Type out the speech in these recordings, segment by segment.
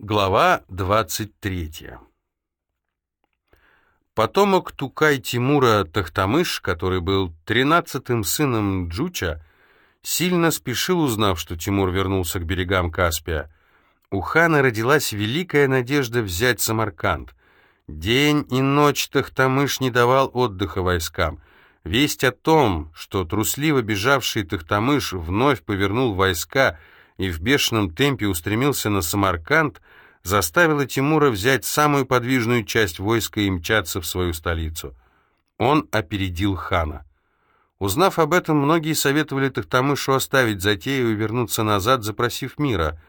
Глава 23 Потомок Тукай Тимура Тахтамыш, который был тринадцатым сыном Джуча, сильно спешил, узнав, что Тимур вернулся к берегам Каспия. У хана родилась великая надежда взять Самарканд. День и ночь Тахтамыш не давал отдыха войскам. Весть о том, что трусливо бежавший Тахтамыш вновь повернул войска и в бешеном темпе устремился на Самарканд, заставила Тимура взять самую подвижную часть войска и мчаться в свою столицу. Он опередил хана. Узнав об этом, многие советовали Тахтамышу оставить затею и вернуться назад, запросив мира.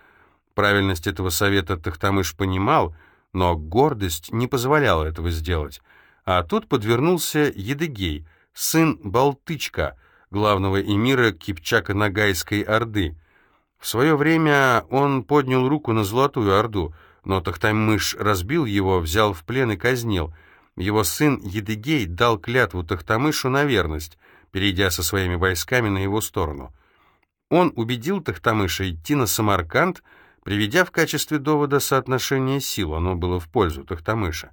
Правильность этого совета Тахтамыш понимал, но гордость не позволяла этого сделать. А тут подвернулся Едыгей, сын Балтычка, главного эмира Кипчака-Нагайской Орды — в свое время он поднял руку на Золотую Орду, но Тахтамыш разбил его, взял в плен и казнил. Его сын Едыгей дал клятву Тахтамышу на верность, перейдя со своими войсками на его сторону. Он убедил Тахтамыша идти на Самарканд, приведя в качестве довода соотношение сил, оно было в пользу Тахтамыша.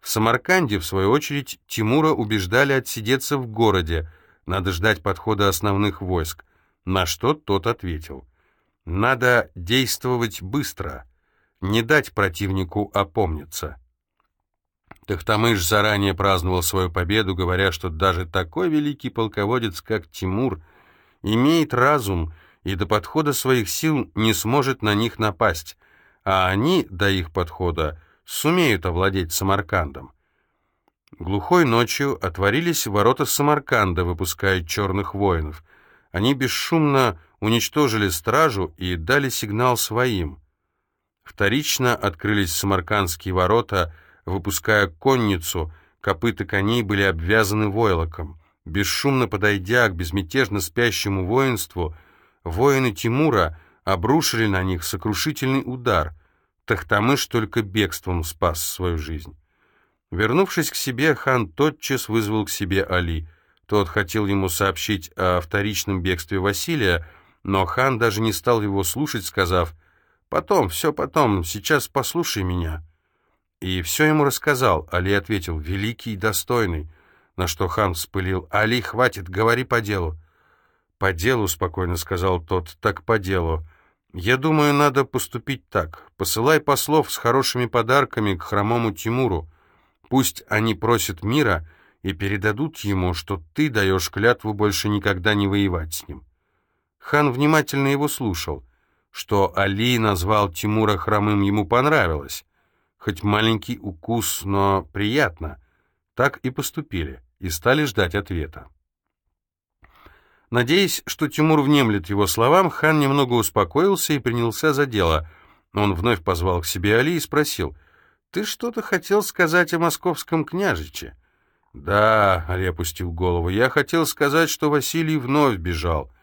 В Самарканде, в свою очередь, Тимура убеждали отсидеться в городе, надо ждать подхода основных войск, на что тот ответил — надо действовать быстро, не дать противнику опомниться. Тахтамыш заранее праздновал свою победу, говоря, что даже такой великий полководец, как Тимур, имеет разум и до подхода своих сил не сможет на них напасть, а они до их подхода сумеют овладеть Самаркандом. Глухой ночью отворились ворота Самарканда, выпуская черных воинов. Они бесшумно уничтожили стражу и дали сигнал своим. Вторично открылись самаркандские ворота, выпуская конницу, копыта коней были обвязаны войлоком. Бесшумно подойдя к безмятежно спящему воинству, воины Тимура обрушили на них сокрушительный удар. Тахтамыш только бегством спас свою жизнь. Вернувшись к себе, хан тотчас вызвал к себе Али. Тот хотел ему сообщить о вторичном бегстве Василия, но хан даже не стал его слушать, сказав, «Потом, все потом, сейчас послушай меня». И все ему рассказал. Али ответил, «Великий и достойный». На что хан вспылил, «Али, хватит, говори по делу». «По делу», — спокойно сказал тот, — «так по делу. Я думаю, надо поступить так. Посылай послов с хорошими подарками к хромому Тимуру. Пусть они просят мира и передадут ему, что ты даешь клятву больше никогда не воевать с ним». Хан внимательно его слушал. Что Али назвал Тимура хромым, ему понравилось. Хоть маленький укус, но приятно. Так и поступили, и стали ждать ответа. Надеясь, что Тимур внемлет его словам, хан немного успокоился и принялся за дело. Он вновь позвал к себе Али и спросил, «Ты что-то хотел сказать о московском княжиче?» «Да», — Али опустил голову, — «я хотел сказать, что Василий вновь бежал.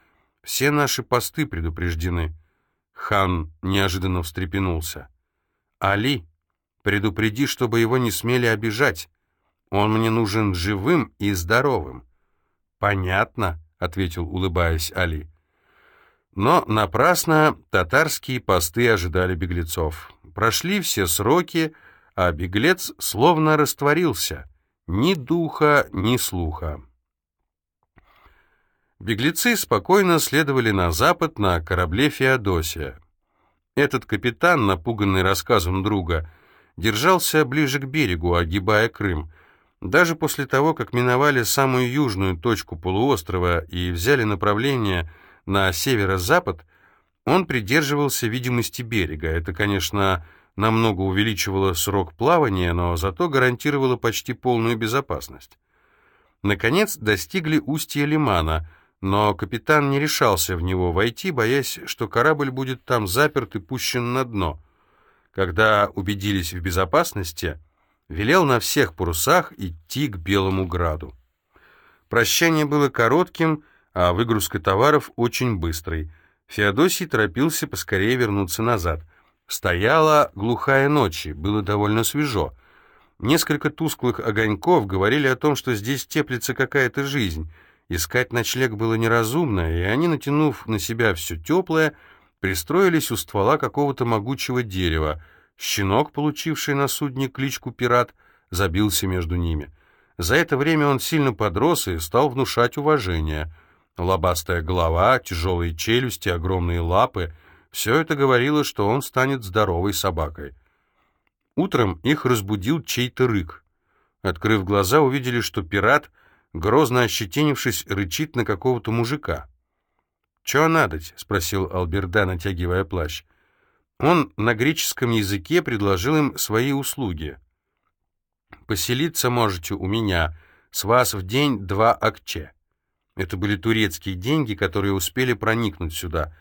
Все наши посты предупреждены. Хан неожиданно встрепенулся. «Али, предупреди, чтобы его не смели обижать. Он мне нужен живым и здоровым». «Понятно», — ответил, улыбаясь Али. Но напрасно татарские посты ожидали беглецов. Прошли все сроки, а беглец словно растворился. Ни духа, ни слуха. Беглецы спокойно следовали на запад на корабле «Феодосия». Этот капитан, напуганный рассказом друга, держался ближе к берегу, огибая Крым. Даже после того, как миновали самую южную точку полуострова и взяли направление на северо-запад, он придерживался видимости берега. Это, конечно, намного увеличивало срок плавания, но зато гарантировало почти полную безопасность. Наконец достигли устья лимана — но капитан не решался в него войти, боясь, что корабль будет там заперт и пущен на дно. Когда убедились в безопасности, велел на всех парусах идти к Белому Граду. Прощание было коротким, а выгрузка товаров очень быстрой. Феодосий торопился поскорее вернуться назад. Стояла глухая ночь, было довольно свежо. Несколько тусклых огоньков говорили о том, что здесь теплится какая-то жизнь — Искать ночлег было неразумно, и они, натянув на себя все теплое, пристроились у ствола какого-то могучего дерева. Щенок, получивший на судне кличку «Пират», забился между ними. За это время он сильно подрос и стал внушать уважение. Лобастая голова, тяжелые челюсти, огромные лапы — все это говорило, что он станет здоровой собакой. Утром их разбудил чей-то рык. Открыв глаза, увидели, что пират, грозно ощетинившись, рычит на какого-то мужика. «Чё надоть?» — спросил Алберда, натягивая плащ. Он на греческом языке предложил им свои услуги. «Поселиться можете у меня, с вас в день два акче». Это были турецкие деньги, которые успели проникнуть сюда.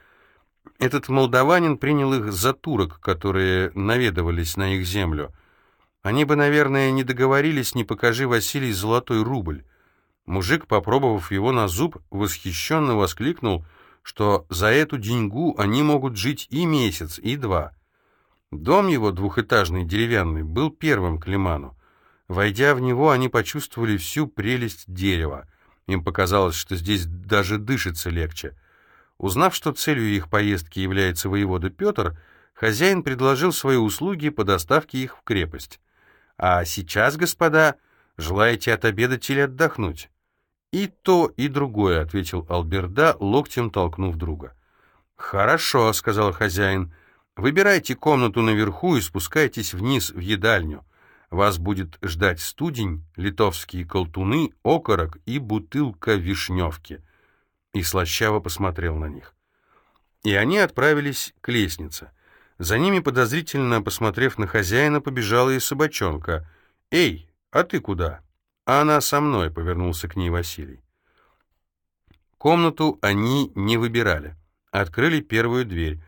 Этот молдаванин принял их за турок, которые наведывались на их землю. Они бы, наверное, не договорились, не покажи Василий золотой рубль. Мужик, попробовав его на зуб, восхищенно воскликнул — что за эту деньгу они могут жить и месяц, и два. Дом его, двухэтажный, деревянный, был первым к Лиману. Войдя в него, они почувствовали всю прелесть дерева. Им показалось, что здесь даже дышится легче. Узнав, что целью их поездки является воевода Петр, хозяин предложил свои услуги по доставке их в крепость. «А сейчас, господа, желаете отобедать или отдохнуть?» «И то, и другое», — ответил Алберда, локтем толкнув друга. «Хорошо», — сказал хозяин. «Выбирайте комнату наверху и спускайтесь вниз в едальню. Вас будет ждать студень, литовские колтуны, окорок и бутылка вишневки». И слащаво посмотрел на них. И они отправились к лестнице. За ними, подозрительно посмотрев на хозяина, побежала и собачонка. «Эй, а ты куда?» «А она со мной», — повернулся к ней Василий. Комнату они не выбирали. Открыли первую дверь.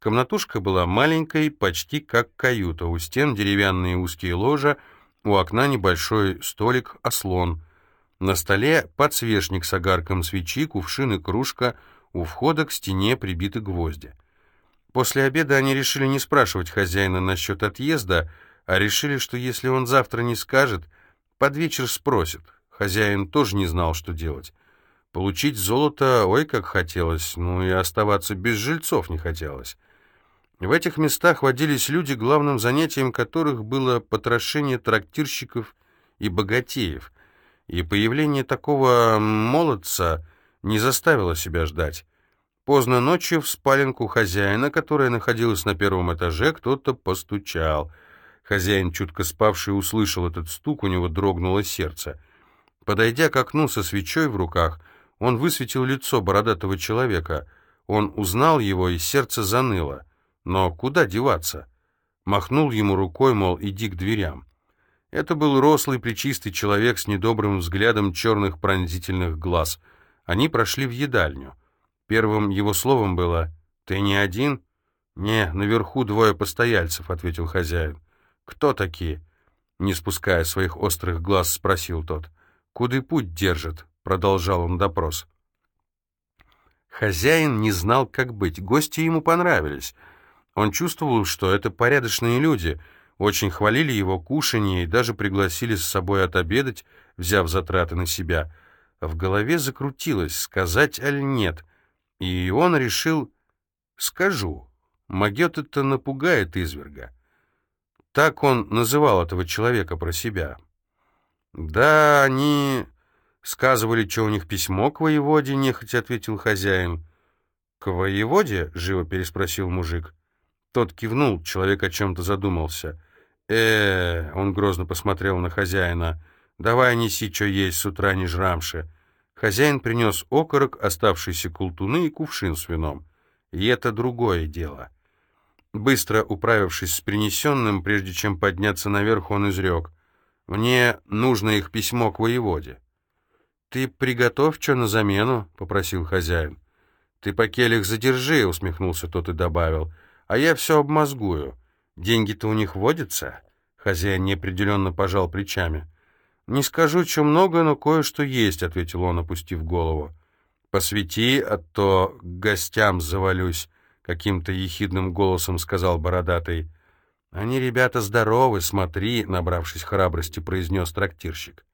Комнатушка была маленькой, почти как каюта. У стен деревянные узкие ложа, у окна небольшой столик-ослон. На столе подсвечник с огарком свечи, кувшин и кружка, у входа к стене прибиты гвозди. После обеда они решили не спрашивать хозяина насчет отъезда, а решили, что если он завтра не скажет, под вечер спросит. Хозяин тоже не знал, что делать. Получить золото, ой, как хотелось, ну и оставаться без жильцов не хотелось. В этих местах водились люди, главным занятием которых было потрошение трактирщиков и богатеев, и появление такого молодца не заставило себя ждать. Поздно ночью в спаленку хозяина, которая находилась на первом этаже, кто-то постучал — Хозяин, чутко спавший, услышал этот стук, у него дрогнуло сердце. Подойдя к окну со свечой в руках, он высветил лицо бородатого человека. Он узнал его, и сердце заныло. Но куда деваться? Махнул ему рукой, мол, иди к дверям. Это был рослый, причистый человек с недобрым взглядом черных пронзительных глаз. Они прошли в едальню. Первым его словом было «Ты не один?» «Не, наверху двое постояльцев», — ответил хозяин. «Кто такие?» Не спуская своих острых глаз, спросил тот. «Куды путь держит?» — продолжал он допрос. Хозяин не знал, как быть. Гости ему понравились. Он чувствовал, что это порядочные люди, очень хвалили его кушанье и даже пригласили с собой отобедать, взяв затраты на себя. В голове закрутилось, сказать аль нет, и он решил «скажу». Могет это напугает изверга. Так он называл этого человека про себя. «Да, они...» «Сказывали, что у них письмо к воеводе», — нехотя ответил хозяин. «К воеводе?» — живо переспросил мужик. Тот кивнул, человек о чем-то задумался. э он грозно посмотрел на хозяина. «Давай неси, что есть, с утра не жрамши». Хозяин принес окорок, оставшиеся култуны и кувшин с вином. И это другое дело. Быстро управившись с принесенным, прежде чем подняться наверх, он изрек. «Мне нужно их письмо к воеводе». «Ты приготовь что на замену», — попросил хозяин. «Ты по келях задержи», — усмехнулся тот и добавил. «А я все обмозгую. Деньги-то у них водятся?» Хозяин неопределенно пожал плечами. «Не скажу, что много, но кое-что есть», — ответил он, опустив голову. «Посвети, а то гостям завалюсь», каким-то ехидным голосом сказал бородатый. «Они, ребята, здоровы, смотри», — набравшись храбрости, произнес трактирщик.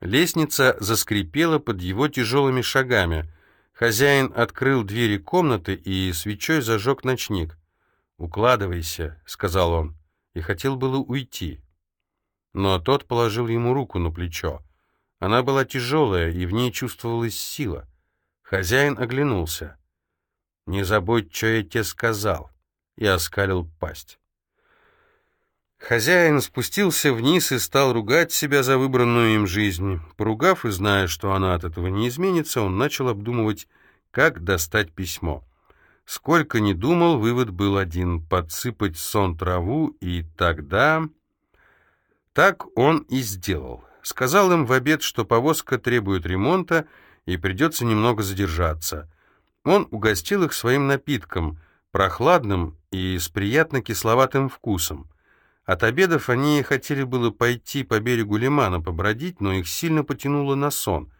Лестница заскрипела под его тяжелыми шагами. Хозяин открыл двери комнаты и свечой зажег ночник. «Укладывайся», — сказал он, и хотел было уйти. Но тот положил ему руку на плечо. Она была тяжелая, и в ней чувствовалась сила. Хозяин оглянулся. «Не забудь, что я тебе сказал», — и оскалил пасть. Хозяин спустился вниз и стал ругать себя за выбранную им жизнь. Поругав и зная, что она от этого не изменится, он начал обдумывать, как достать письмо. Сколько ни думал, вывод был один — подсыпать сон траву, и тогда... Так он и сделал. Сказал им в обед, что повозка требует ремонта, и придется немного задержаться. Он угостил их своим напитком, прохладным и с приятно кисловатым вкусом. От обедов они хотели было пойти по берегу лимана побродить, но их сильно потянуло на сон.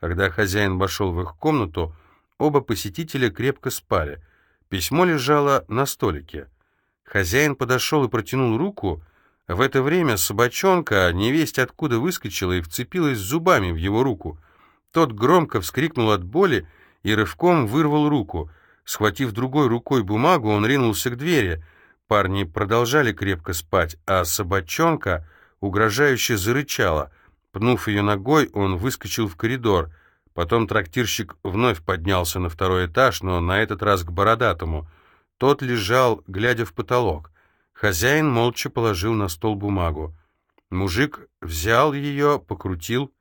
Когда хозяин вошел в их комнату, оба посетителя крепко спали. Письмо лежало на столике. Хозяин подошел и протянул руку. В это время собачонка, невесть откуда выскочила и вцепилась зубами в его руку. Тот громко вскрикнул от боли и рывком вырвал руку. Схватив другой рукой бумагу, он ринулся к двери — Парни продолжали крепко спать, а собачонка угрожающе зарычала. Пнув ее ногой, он выскочил в коридор. Потом трактирщик вновь поднялся на второй этаж, но на этот раз к бородатому. Тот лежал, глядя в потолок. Хозяин молча положил на стол бумагу. Мужик взял ее, покрутил.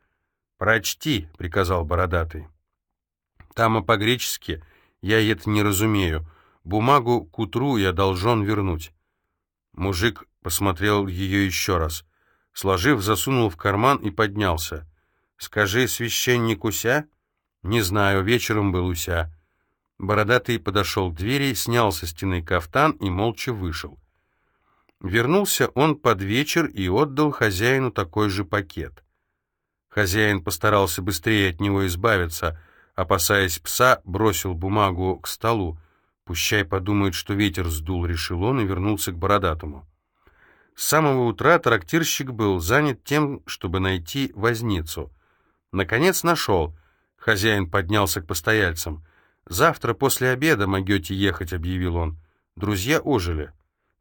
«Прочти», — приказал бородатый. «Там и по-гречески. Я это не разумею. Бумагу к утру я должен вернуть. Мужик посмотрел ее еще раз. Сложив, засунул в карман и поднялся. «Скажи, священник Уся?» «Не знаю, вечером был Уся». Бородатый подошел к двери, снял со стены кафтан и молча вышел. Вернулся он под вечер и отдал хозяину такой же пакет. Хозяин постарался быстрее от него избавиться, опасаясь пса, бросил бумагу к столу. Пущай подумает, что ветер сдул, решил он и вернулся к бородатому. С самого утра трактирщик был занят тем, чтобы найти возницу. Наконец нашел. Хозяин поднялся к постояльцам. «Завтра после обеда могете ехать», — объявил он. Друзья ожили.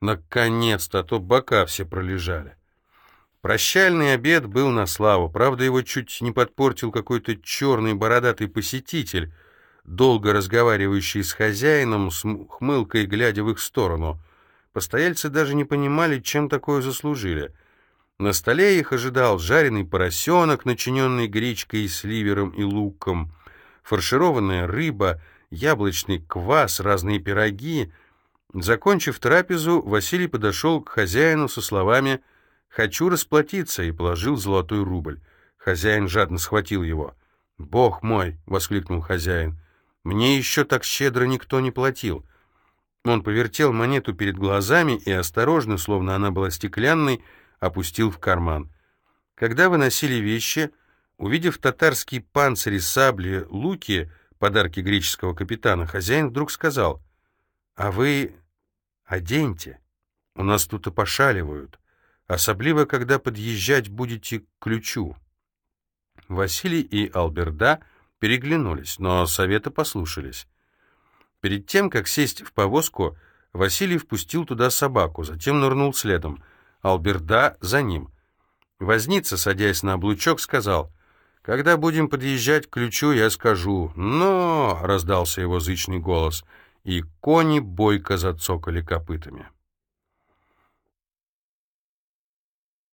Наконец-то, а то бока все пролежали. Прощальный обед был на славу, правда, его чуть не подпортил какой-то черный бородатый посетитель, долго разговаривающий с хозяином, с хмылкой глядя в их сторону. Постояльцы даже не понимали, чем такое заслужили. На столе их ожидал жареный поросенок, начиненный гречкой с ливером и луком, фаршированная рыба, яблочный квас, разные пироги. Закончив трапезу, Василий подошел к хозяину со словами «Хочу расплатиться» и положил золотой рубль. Хозяин жадно схватил его. «Бог мой!» — воскликнул хозяин. Мне еще так щедро никто не платил. Он повертел монету перед глазами и осторожно, словно она была стеклянной, опустил в карман. Когда выносили вещи, увидев татарские панцири, сабли, луки, подарки греческого капитана, хозяин вдруг сказал, «А вы оденьте, у нас тут и пошаливают, особливо, когда подъезжать будете к ключу». Василий и Алберда — переглянулись, но совета послушались. Перед тем, как сесть в повозку, Василий впустил туда собаку, затем нырнул следом. Алберда за ним. Возница, садясь на облучок, сказал, «Когда будем подъезжать к ключу, я скажу, но...» — раздался его зычный голос, и кони бойко зацокали копытами.